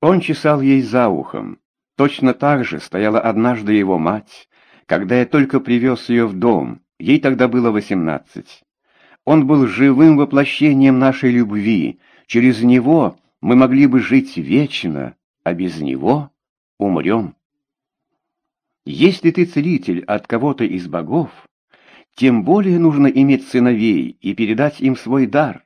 Он чесал ей за ухом. Точно так же стояла однажды его мать, когда я только привез ее в дом, ей тогда было восемнадцать. Он был живым воплощением нашей любви, через него мы могли бы жить вечно, а без него умрем. Если ты целитель от кого-то из богов, тем более нужно иметь сыновей и передать им свой дар.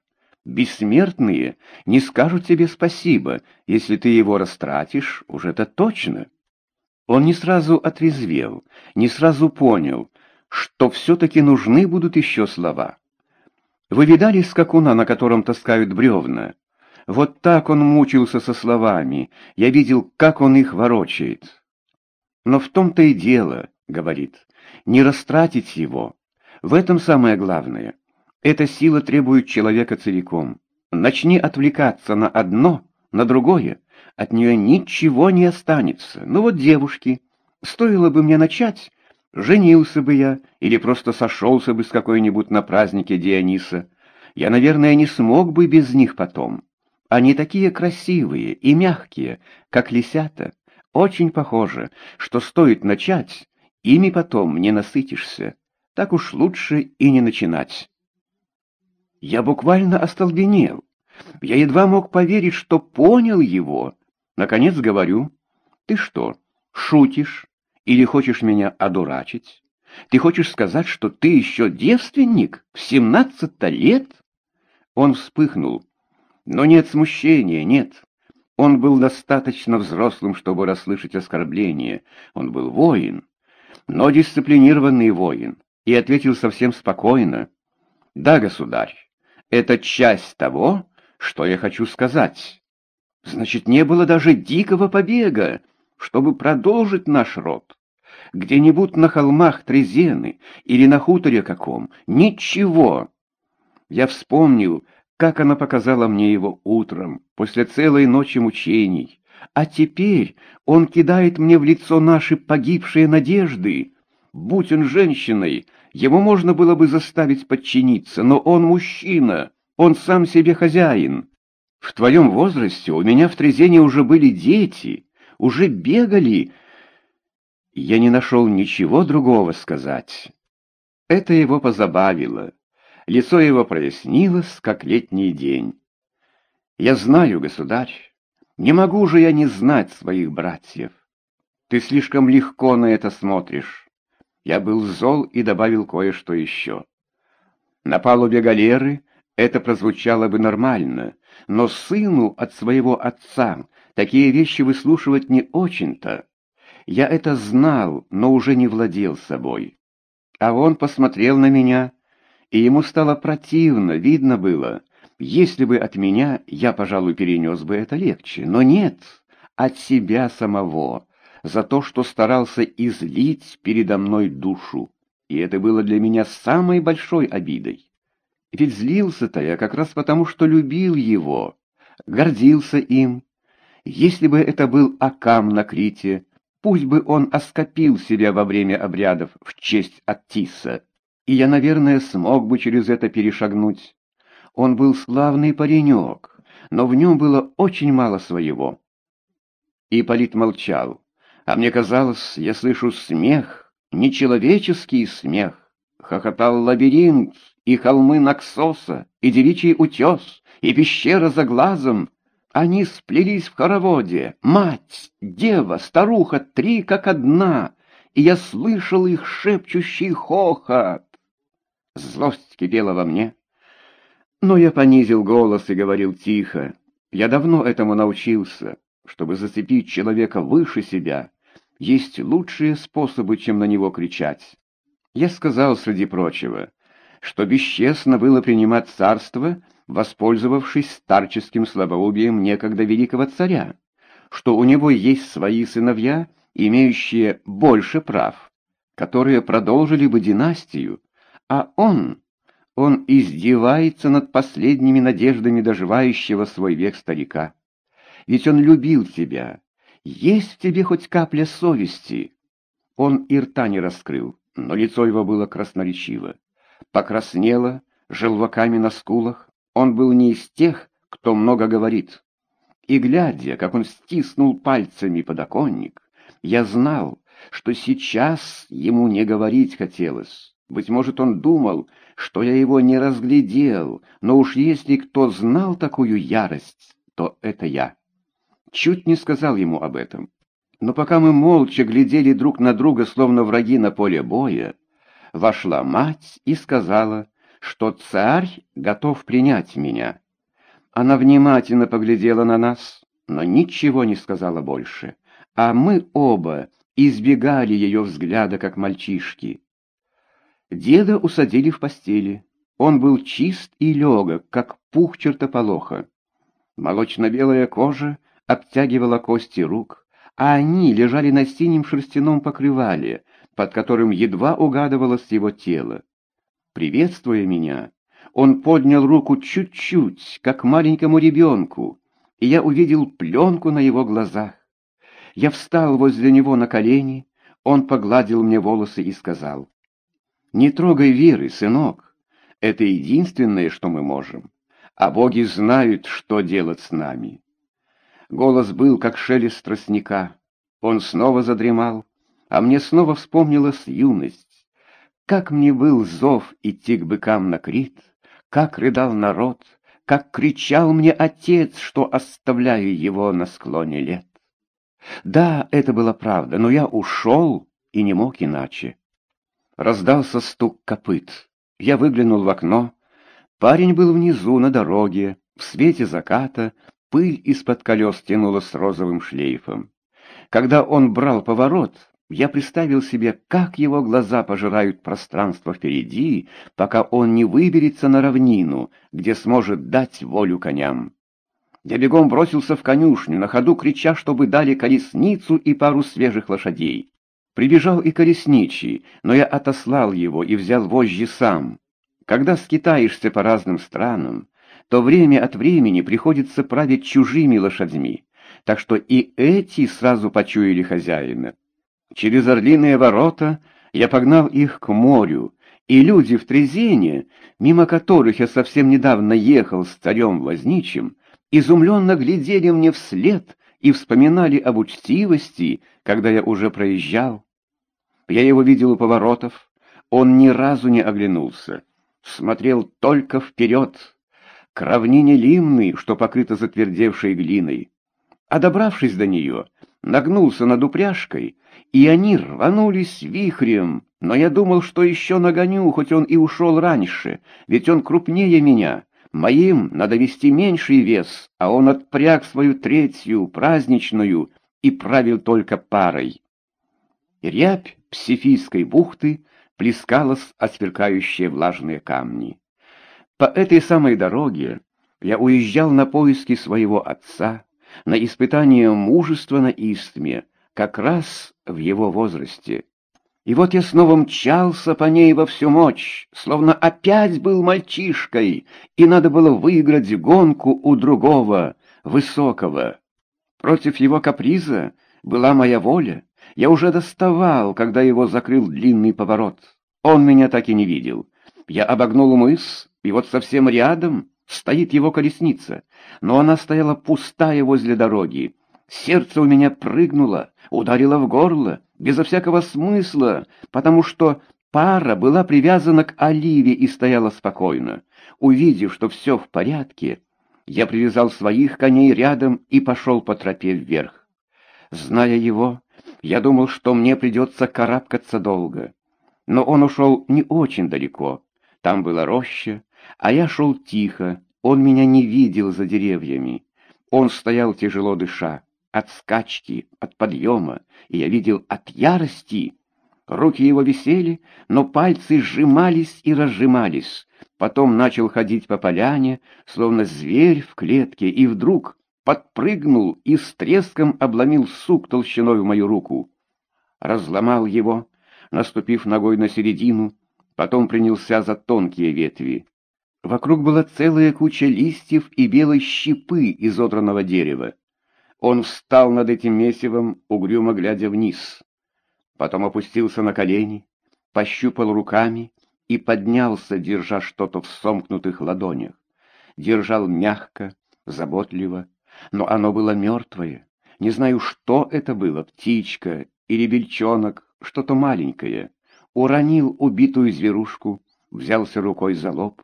Бессмертные не скажут тебе спасибо, если ты его растратишь, уж это точно. Он не сразу отрезвел, не сразу понял, что все-таки нужны будут еще слова. Вы видали скакуна, на котором таскают бревна? Вот так он мучился со словами, я видел, как он их ворочает. Но в том-то и дело, — говорит, — не растратить его. В этом самое главное. Эта сила требует человека целиком. Начни отвлекаться на одно, на другое, от нее ничего не останется. Ну вот девушки, стоило бы мне начать, женился бы я или просто сошелся бы с какой-нибудь на празднике Диониса. Я, наверное, не смог бы без них потом. Они такие красивые и мягкие, как лисята. Очень похоже, что стоит начать, ими потом не насытишься так уж лучше и не начинать. Я буквально остолбенел. Я едва мог поверить, что понял его. Наконец говорю, ты что, шутишь или хочешь меня одурачить? Ты хочешь сказать, что ты еще девственник в семнадцать лет? Он вспыхнул. Но нет смущения, нет. Он был достаточно взрослым, чтобы расслышать оскорбление. Он был воин, но дисциплинированный воин и ответил совсем спокойно. «Да, государь, это часть того, что я хочу сказать. Значит, не было даже дикого побега, чтобы продолжить наш род. Где-нибудь на холмах Трезены или на хуторе каком. Ничего. Я вспомнил, как она показала мне его утром, после целой ночи мучений. А теперь он кидает мне в лицо наши погибшие надежды. Будь он женщиной, ему можно было бы заставить подчиниться, но он мужчина, он сам себе хозяин. В твоем возрасте у меня в Трезене уже были дети, уже бегали. Я не нашел ничего другого сказать. Это его позабавило. Лицо его прояснилось, как летний день. Я знаю, государь, не могу же я не знать своих братьев. Ты слишком легко на это смотришь. Я был зол и добавил кое-что еще. На палубе галеры это прозвучало бы нормально, но сыну от своего отца такие вещи выслушивать не очень-то. Я это знал, но уже не владел собой. А он посмотрел на меня, и ему стало противно, видно было. Если бы от меня, я, пожалуй, перенес бы это легче, но нет, от себя самого за то, что старался излить передо мной душу, и это было для меня самой большой обидой. Ведь злился-то я как раз потому, что любил его, гордился им. Если бы это был Акам на Крите, пусть бы он оскопил себя во время обрядов в честь Аттиса, и я, наверное, смог бы через это перешагнуть. Он был славный паренек, но в нем было очень мало своего. Ипполит молчал. А мне казалось, я слышу смех, нечеловеческий смех. Хохотал лабиринт, и холмы Наксоса, и девичий утес, и пещера за глазом. Они сплелись в хороводе, мать, дева, старуха, три как одна, и я слышал их шепчущий хохот. Злость кипела во мне, но я понизил голос и говорил тихо. Я давно этому научился, чтобы зацепить человека выше себя, есть лучшие способы, чем на него кричать. Я сказал, среди прочего, что бесчестно было принимать царство, воспользовавшись старческим слабоубием некогда великого царя, что у него есть свои сыновья, имеющие больше прав, которые продолжили бы династию, а он, он издевается над последними надеждами доживающего свой век старика. Ведь он любил тебя, есть в тебе хоть капля совести?» Он и рта не раскрыл, но лицо его было красноречиво. Покраснело, желваками на скулах. Он был не из тех, кто много говорит. и глядя, как он стиснул пальцами подоконник, я знал, что сейчас ему не говорить хотелось. Быть может, он думал, что я его не разглядел, но уж если кто знал такую ярость, то это я. Чуть не сказал ему об этом. Но пока мы молча глядели друг на друга, словно враги на поле боя, вошла мать и сказала, что царь готов принять меня. Она внимательно поглядела на нас, но ничего не сказала больше, а мы оба избегали ее взгляда, как мальчишки. Деда усадили в постели. Он был чист и легок, как пух чертополоха. Молочно-белая кожа обтягивала кости рук, а они лежали на синем шерстяном покрывале, под которым едва угадывалось его тело. Приветствуя меня, он поднял руку чуть-чуть, как маленькому ребенку, и я увидел пленку на его глазах. Я встал возле него на колени, он погладил мне волосы и сказал, «Не трогай веры, сынок, это единственное, что мы можем, а боги знают, что делать с нами». Голос был, как шелест тростника. Он снова задремал, а мне снова вспомнилась юность. Как мне был зов идти к быкам на Крит, как рыдал народ, как кричал мне отец, что оставляю его на склоне лет. Да, это была правда, но я ушел и не мог иначе. Раздался стук копыт. Я выглянул в окно. Парень был внизу, на дороге, в свете заката, пыль из-под колес тянула розовым шлейфом. Когда он брал поворот, я представил себе, как его глаза пожирают пространство впереди, пока он не выберется на равнину, где сможет дать волю коням. Я бегом бросился в конюшню, на ходу крича, чтобы дали колесницу и пару свежих лошадей. Прибежал и колесничий, но я отослал его и взял вожжи сам. Когда скитаешься по разным странам, то время от времени приходится править чужими лошадьми, так что и эти сразу почуяли хозяина. Через орлиные ворота я погнал их к морю, и люди в Трезине, мимо которых я совсем недавно ехал с царем Возничим, изумленно глядели мне вслед и вспоминали об учтивости, когда я уже проезжал. Я его видел у поворотов, он ни разу не оглянулся, смотрел только вперед, к равнине Лимны, что покрыта затвердевшей глиной. А добравшись до нее, нагнулся над упряжкой, и они рванулись вихрем, но я думал, что еще нагоню, хоть он и ушел раньше, ведь он крупнее меня. Моим надо вести меньший вес, а он отпряг свою третью, праздничную, и правил только парой. Рябь псифийской бухты плескалась о сверкающие влажные камни. По этой самой дороге я уезжал на поиски своего отца, на испытание мужества на Истме, как раз в его возрасте. И вот я снова мчался по ней во всю мощь, словно опять был мальчишкой, и надо было выиграть гонку у другого, высокого. Против его каприза была моя воля. Я уже доставал, когда его закрыл длинный поворот. Он меня так и не видел. Я обогнул мыс, и вот совсем рядом стоит его колесница, но она стояла пустая возле дороги. Сердце у меня прыгнуло, ударило в горло, безо всякого смысла, потому что пара была привязана к оливе и стояла спокойно. Увидев, что все в порядке, я привязал своих коней рядом и пошел по тропе вверх. Зная его, я думал, что мне придется карабкаться долго. Но он ушел не очень далеко. Там была роща, а я шел тихо, он меня не видел за деревьями. Он стоял тяжело дыша, от скачки, от подъема, и я видел от ярости. Руки его висели, но пальцы сжимались и разжимались. Потом начал ходить по поляне, словно зверь в клетке, и вдруг подпрыгнул и с треском обломил сук толщиной в мою руку. Разломал его, наступив ногой на середину, потом принялся за тонкие ветви. Вокруг была целая куча листьев и белой щепы изодранного дерева. Он встал над этим месивом, угрюмо глядя вниз. Потом опустился на колени, пощупал руками и поднялся, держа что-то в сомкнутых ладонях. Держал мягко, заботливо, но оно было мертвое. Не знаю, что это было, птичка или бельчонок, что-то маленькое. Уронил убитую зверушку, взялся рукой за лоб.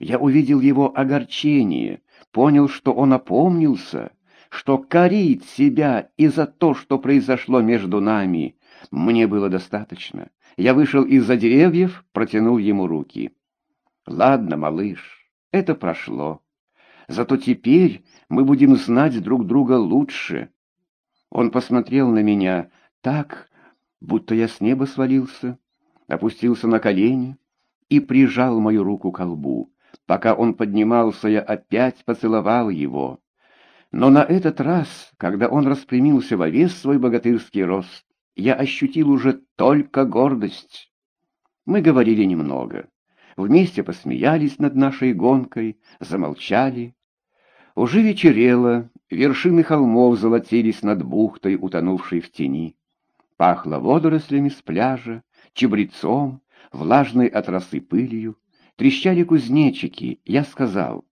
Я увидел его огорчение, понял, что он опомнился, что корить себя и за то, что произошло между нами, мне было достаточно. Я вышел из-за деревьев, протянул ему руки. Ладно, малыш, это прошло. Зато теперь мы будем знать друг друга лучше. Он посмотрел на меня так, будто я с неба свалился, опустился на колени и прижал мою руку к лбу. Пока он поднимался, я опять поцеловал его. Но на этот раз, когда он распрямился во весь свой богатырский рост, я ощутил уже только гордость. Мы говорили немного. Вместе посмеялись над нашей гонкой, замолчали. Уже вечерело, вершины холмов золотились над бухтой, утонувшей в тени. Пахло водорослями с пляжа, чебрецом, влажной от росы пылью. Трещали кузнечики, я сказал,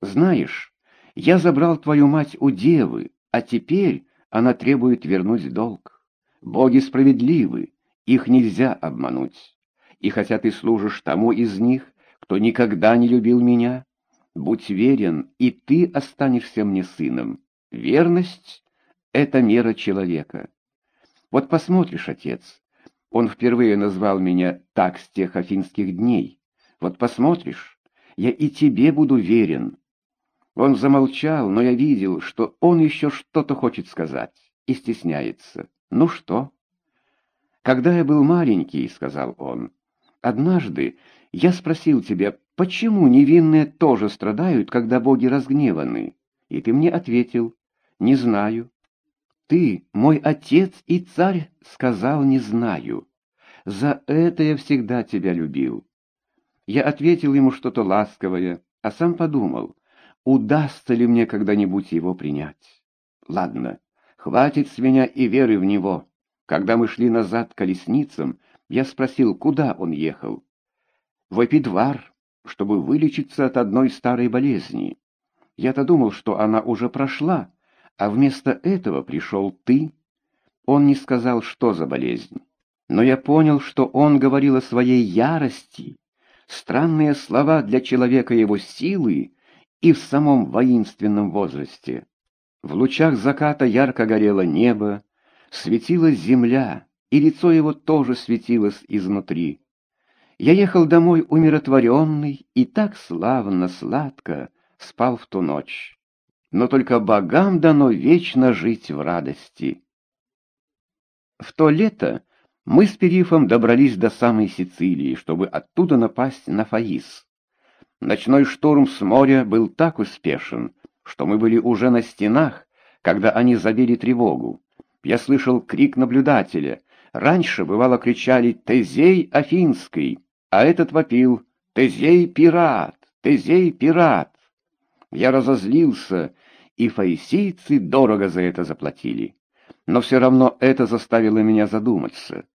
«Знаешь, я забрал твою мать у девы, а теперь она требует вернуть долг. Боги справедливы, их нельзя обмануть. И хотя ты служишь тому из них, кто никогда не любил меня, будь верен, и ты останешься мне сыном. Верность — это мера человека. Вот посмотришь, отец, он впервые назвал меня так с тех афинских дней. Вот посмотришь, я и тебе буду верен. Он замолчал, но я видел, что он еще что-то хочет сказать и стесняется. «Ну что?» «Когда я был маленький», — сказал он, — «однажды я спросил тебя, почему невинные тоже страдают, когда боги разгневаны? И ты мне ответил, не знаю». «Ты, мой отец и царь, сказал, не знаю. За это я всегда тебя любил». Я ответил ему что-то ласковое, а сам подумал, удастся ли мне когда-нибудь его принять. Ладно, Хватит с меня и веры в него. Когда мы шли назад к колесницам, я спросил, куда он ехал. В эпидвар, чтобы вылечиться от одной старой болезни. Я-то думал, что она уже прошла, а вместо этого пришел ты. Он не сказал, что за болезнь. Но я понял, что он говорил о своей ярости. Странные слова для человека его силы и в самом воинственном возрасте. В лучах заката ярко горело небо, светилась земля, и лицо его тоже светилось изнутри. Я ехал домой умиротворенный и так славно, сладко спал в ту ночь. Но только богам дано вечно жить в радости. В то лето мы с Перифом добрались до самой Сицилии, чтобы оттуда напасть на Фаис. Ночной штурм с моря был так успешен, что мы были уже на стенах, когда они забили тревогу. Я слышал крик наблюдателя. Раньше, бывало, кричали «Тезей Афинский», а этот вопил «Тезей пират! Тезей пират!». Я разозлился, и фаисийцы дорого за это заплатили. Но все равно это заставило меня задуматься.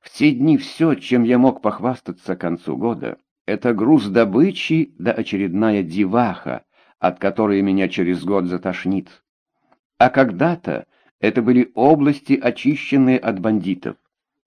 В те дни все, чем я мог похвастаться к концу года, это груз добычи да очередная деваха, от которой меня через год затошнит. А когда-то это были области, очищенные от бандитов,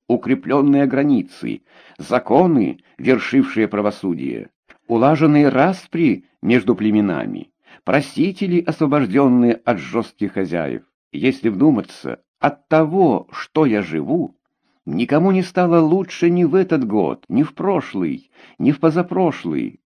укрепленные границы, законы, вершившие правосудие, улаженные распри между племенами, просители, освобожденные от жестких хозяев. Если вдуматься, от того, что я живу, никому не стало лучше ни в этот год, ни в прошлый, ни в позапрошлый,